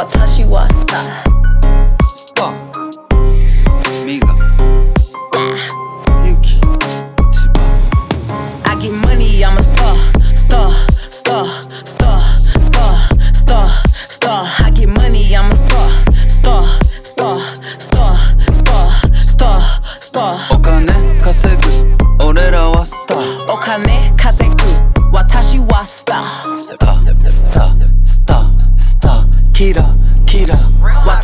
Watashi wa star. Star Miga Yuki Chiba I get money, I'm a star, star, star, star, star, star, star. I get money, I'm a star, star, star, star, star, star, star. お金稼ぐ俺らはスターお金稼ぐ私はスタースタースタースタースターキラキラ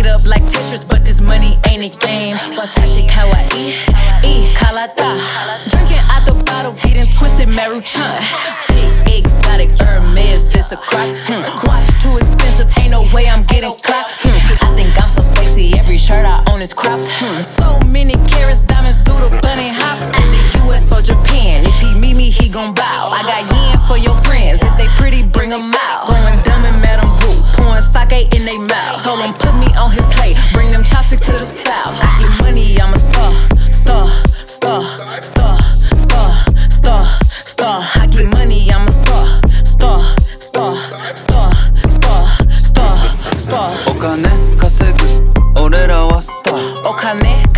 it up like Tetris, but this money ain't a game. Watashi kawaii, e kalata. Drinking out the bottle, getting twisted, Mamushi Big exotic Hermes, this a croc. Hmm. Watch too expensive, ain't no way I'm getting caught hmm. I think I'm so sexy, every shirt I own is cropped. Hmm. So many carats, diamonds do the bunny hop. At the US or Japan, if he meet me, he gon' bow. I got yen for your friends, if they pretty, bring 'em out. Going dumb and Madam Boo, pouring sake in they mouth. Told me on his plate. Bring them chopsticks to the south. I get money, I'm a star, star, star, star, star, star, star. I get money, I'm a star, star, star, star, star, star, star. お金稼ぐ俺らはスターお金